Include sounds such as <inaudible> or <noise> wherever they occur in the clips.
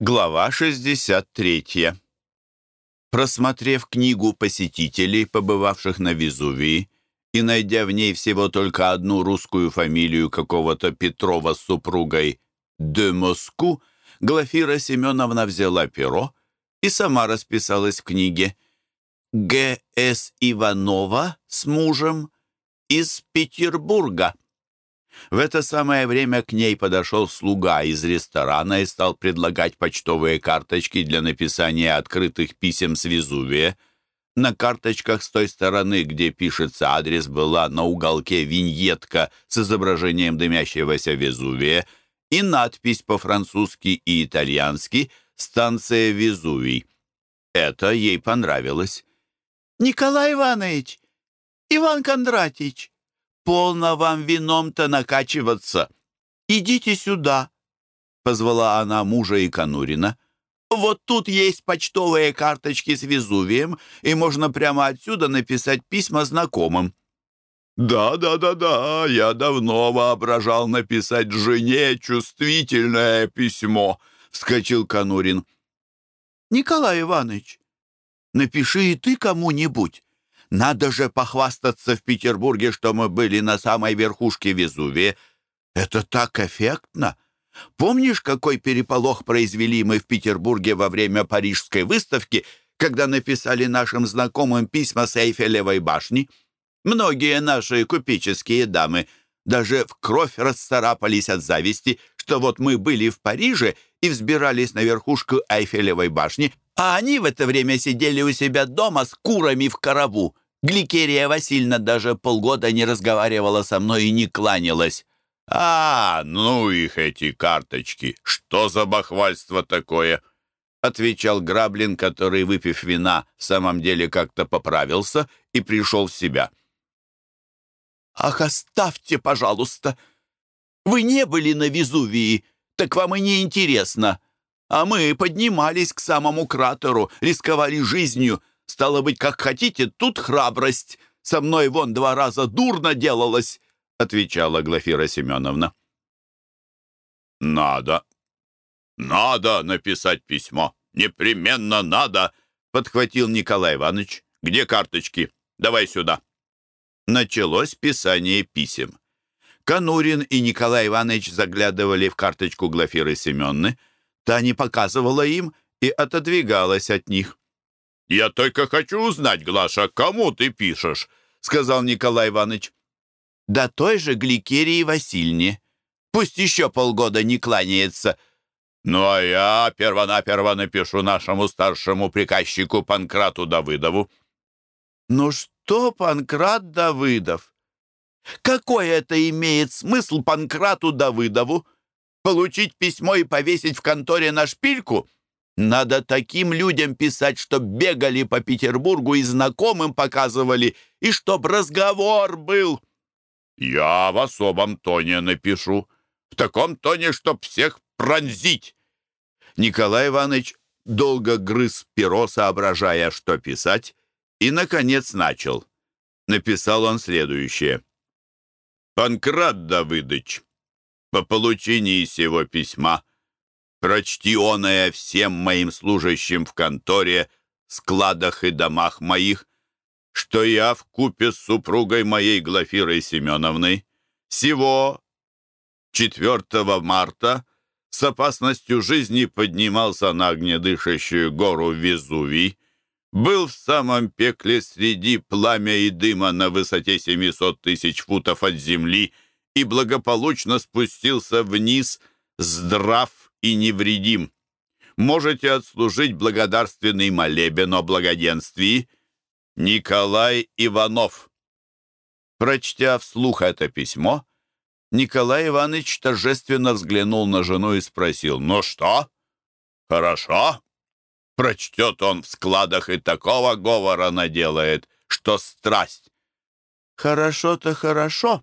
Глава 63. Просмотрев книгу посетителей, побывавших на Везувии, и найдя в ней всего только одну русскую фамилию какого-то Петрова с супругой «де Моску», Глафира Семеновна взяла перо и сама расписалась в книге «Г.С. Иванова с мужем из Петербурга». В это самое время к ней подошел слуга из ресторана и стал предлагать почтовые карточки для написания открытых писем с Везувия. На карточках с той стороны, где пишется адрес, была на уголке виньетка с изображением дымящегося Везувия и надпись по-французски и итальянски «Станция Везувий». Это ей понравилось. «Николай Иванович! Иван Кондратич!» Полно вам вином-то накачиваться. Идите сюда!» Позвала она мужа и Конурина. «Вот тут есть почтовые карточки с Везувием, и можно прямо отсюда написать письма знакомым». «Да, да, да, да, я давно воображал написать жене чувствительное письмо», — вскочил Конурин. «Николай Иванович, напиши и ты кому-нибудь. Надо же похвастаться в Петербурге, что мы были на самой верхушке Везувия. Это так эффектно. Помнишь, какой переполох произвели мы в Петербурге во время Парижской выставки, когда написали нашим знакомым письма с Эйфелевой башни? Многие наши купеческие дамы даже в кровь расцарапались от зависти, что вот мы были в Париже и взбирались на верхушку Эйфелевой башни, а они в это время сидели у себя дома с курами в корову. Гликерия Васильевна даже полгода не разговаривала со мной и не кланялась. «А, ну их эти карточки! Что за бахвальство такое?» отвечал Граблин, который, выпив вина, в самом деле как-то поправился и пришел в себя. «Ах, оставьте, пожалуйста! Вы не были на Везувии, так вам и не интересно!» А мы поднимались к самому кратеру, рисковали жизнью. Стало быть, как хотите, тут храбрость. Со мной вон два раза дурно делалось, — отвечала Глафира Семеновна. «Надо, надо написать письмо. Непременно надо!» — подхватил Николай Иванович. «Где карточки? Давай сюда!» Началось писание писем. Конурин и Николай Иванович заглядывали в карточку Глафиры Семенны, Та не показывала им и отодвигалась от них. «Я только хочу узнать, Глаша, кому ты пишешь?» — сказал Николай Иванович. «Да той же Гликерии Васильне. Пусть еще полгода не кланяется». «Ну, а я первонаперво напишу нашему старшему приказчику Панкрату Давыдову». «Ну что, Панкрат Давыдов? Какой это имеет смысл Панкрату Давыдову?» Получить письмо и повесить в конторе на шпильку? Надо таким людям писать, чтоб бегали по Петербургу и знакомым показывали, и чтоб разговор был. Я в особом тоне напишу. В таком тоне, чтоб всех пронзить. Николай Иванович долго грыз перо, соображая, что писать, и, наконец, начал. Написал он следующее. «Панкрат Давыдыч, по получении сего письма. Прочти оное всем моим служащим в конторе, складах и домах моих, что я в купе с супругой моей Глафирой Семеновной всего 4 марта с опасностью жизни поднимался на огнедышащую гору Везувий, был в самом пекле среди пламя и дыма на высоте 700 тысяч футов от земли — и благополучно спустился вниз, здрав и невредим. Можете отслужить благодарственный молебен о благоденствии. Николай Иванов. Прочтя вслух это письмо, Николай Иванович торжественно взглянул на жену и спросил, «Ну что? Хорошо?» Прочтет он в складах и такого говора наделает, что страсть. «Хорошо-то хорошо»,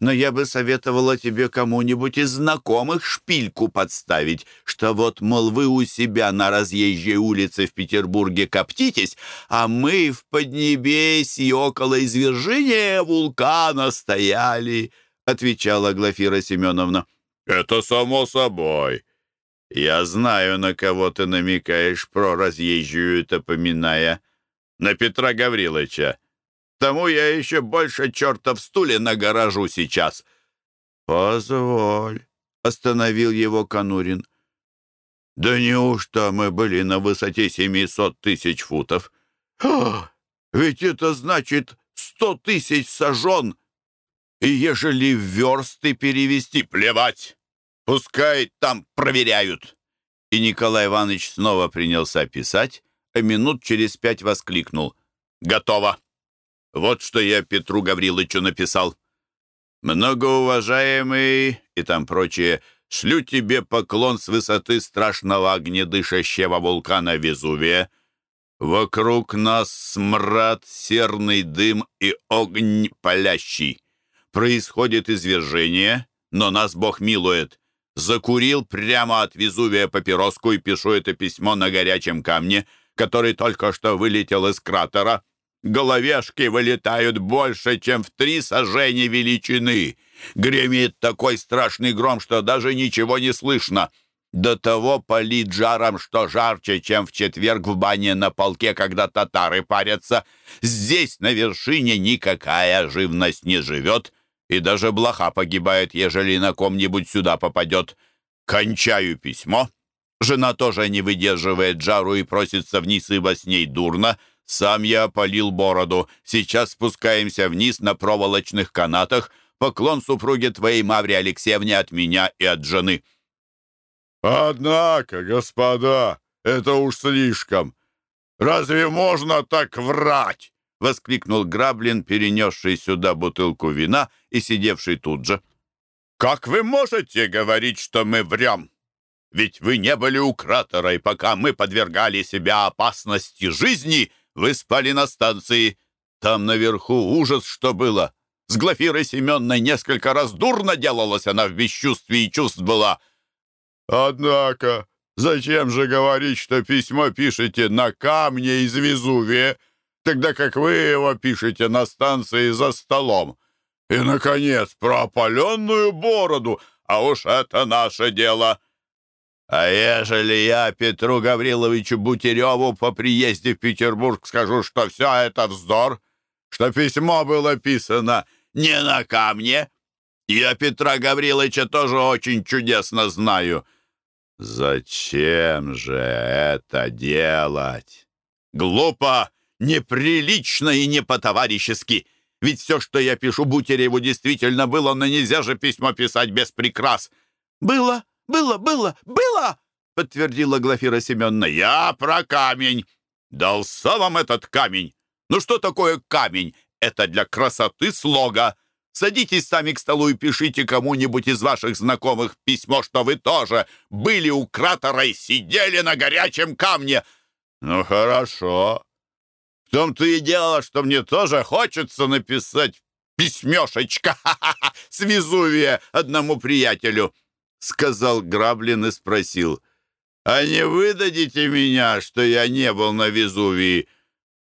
но я бы советовала тебе кому-нибудь из знакомых шпильку подставить, что вот, мол, вы у себя на разъезжей улице в Петербурге коптитесь, а мы в Поднебесье около извержения вулкана стояли», — отвечала Глафира Семеновна. «Это само собой. «Я знаю, на кого ты намекаешь, про разъезжую-то поминая. На Петра Гавриловича. Тому я еще больше черта в стуле нагоражу сейчас». «Позволь», — остановил его Конурин. «Да неужто мы были на высоте 700 тысяч футов? Ведь это значит сто тысяч сажен. И ежели версты перевести, плевать, пускай там проверяют». И Николай Иванович снова принялся писать, а минут через пять воскликнул. «Готово! Вот что я Петру Гавриловичу написал. Многоуважаемый и там прочее, шлю тебе поклон с высоты страшного огнедышащего вулкана Везувия. Вокруг нас смрад, серный дым и огонь палящий. Происходит извержение, но нас Бог милует. Закурил прямо от Везувия папироску и пишу это письмо на горячем камне, который только что вылетел из кратера. Головешки вылетают больше, чем в три сажения величины. Гремит такой страшный гром, что даже ничего не слышно. До того палит жаром, что жарче, чем в четверг в бане на полке, когда татары парятся. Здесь, на вершине, никакая живность не живет, и даже блоха погибает, ежели на ком-нибудь сюда попадет. Кончаю письмо. Жена тоже не выдерживает жару и просится вниз, ибо с ней дурно. Сам я опалил бороду. Сейчас спускаемся вниз на проволочных канатах. Поклон супруге твоей Мавре Алексеевне от меня и от жены». «Однако, господа, это уж слишком. Разве можно так врать?» — воскликнул Граблин, перенесший сюда бутылку вина и сидевший тут же. «Как вы можете говорить, что мы врем? Ведь вы не были у кратера, и пока мы подвергали себя опасности жизни, вы спали на станции. Там наверху ужас, что было. С Глафирой Семенной несколько раз дурно делалась она в бесчувствии чувств была». «Однако, зачем же говорить, что письмо пишете на камне из Везувия, тогда как вы его пишете на станции за столом? И, наконец, про опаленную бороду, а уж это наше дело!» «А ежели я Петру Гавриловичу Бутереву по приезде в Петербург скажу, что все это вздор, что письмо было писано не на камне, я Петра Гавриловича тоже очень чудесно знаю. Зачем же это делать? Глупо, неприлично и не по-товарищески. Ведь все, что я пишу Бутереву, действительно было, но нельзя же письмо писать без прикрас. Было, было, было, было, подтвердила Глафира Семеновна. Я про камень. Дался вам этот камень. Ну что такое камень? Это для красоты слога. Садитесь сами к столу и пишите кому-нибудь из ваших знакомых письмо, что вы тоже были у кратера и сидели на горячем камне. Ну, хорошо. В том-то и дело, что мне тоже хочется написать письмешечка <laughs> с Везувия одному приятелю, сказал Граблин и спросил. А не выдадите меня, что я не был на Везувии?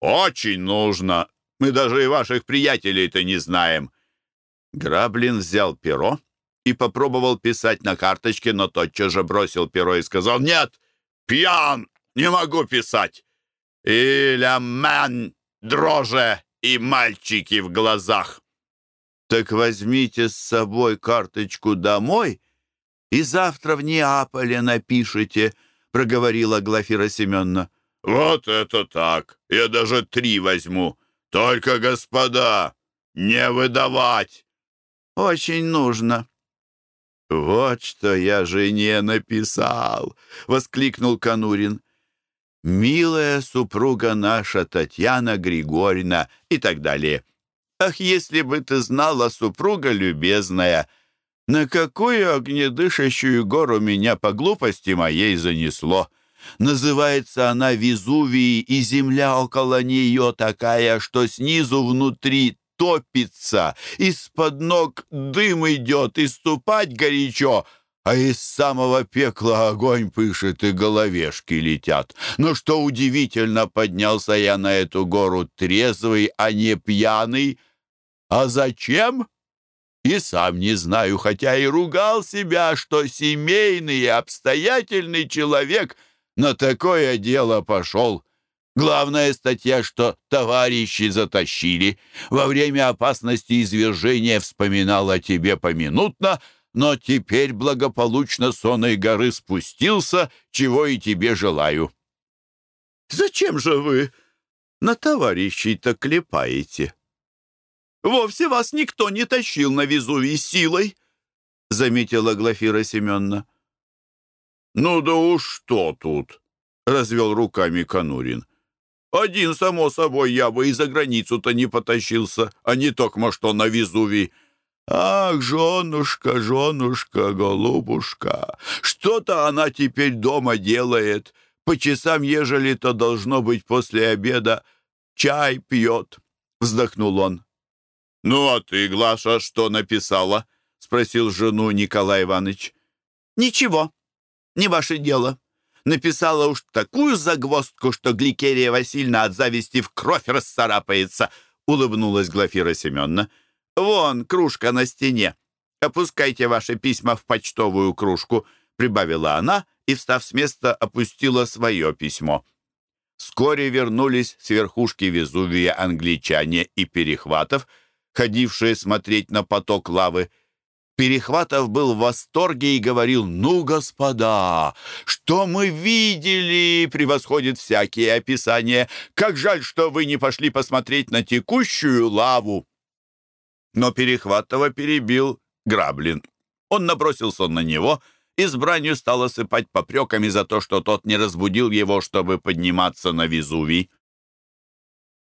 Очень нужно. Мы даже и ваших приятелей-то не знаем. Граблин взял перо и попробовал писать на карточке, но тотчас же бросил перо и сказал «Нет, пьян, не могу писать». И лямен, дроже и мальчики в глазах. «Так возьмите с собой карточку домой и завтра в Неаполе напишите», — проговорила Глафира Семеновна. «Вот это так! Я даже три возьму. Только, господа, не выдавать!» Очень нужно». «Вот что я жене написал!» — воскликнул Конурин. «Милая супруга наша Татьяна Григорьевна» и так далее. «Ах, если бы ты знала, супруга любезная, на какую огнедышащую гору меня по глупости моей занесло!» Называется она Везувий, и земля около нее такая, что снизу внутри топится, из-под ног дым идет, и ступать горячо, а из самого пекла огонь пышет и головешки летят. Но что удивительно, поднялся я на эту гору трезвый, а не пьяный. А зачем? И сам не знаю, хотя и ругал себя, что семейный и обстоятельный человек на такое дело пошел. Главная статья, что товарищи затащили. Во время опасности извержения вспоминал о тебе поминутно, но теперь благополучно с оной горы спустился, чего и тебе желаю. Зачем же вы на товарищей-то клепаете? Вовсе вас никто не тащил на Везувий силой, заметила Глафира Семеновна. Ну да уж что тут, развел руками Конурин. Один, само собой, я бы и за границу-то не потащился, а не только что на Везувий. «Ах, женушка, женушка, голубушка, что-то она теперь дома делает. По часам, ежели-то должно быть после обеда, чай пьет», — вздохнул он. «Ну, а ты, Глаша, что написала?» — спросил жену Николай Иванович. «Ничего, не ваше дело. Написала уж такую загвоздку, что Гликерия Васильевна от зависти в кровь расцарапается», — улыбнулась Глафира Семеновна. «Вон кружка на стене. Опускайте ваши письма в почтовую кружку», — прибавила она и, встав с места, опустила свое письмо. Вскоре вернулись с верхушки Везувия англичане и Перехватов, ходившие смотреть на поток лавы. Перехватов был в восторге и говорил, «Ну, господа, что мы видели, превосходит всякие описания. Как жаль, что вы не пошли посмотреть на текущую лаву». Но Перехватова перебил Граблин. Он набросился на него и с бранью стал осыпать попреками за то, что тот не разбудил его, чтобы подниматься на Везувий.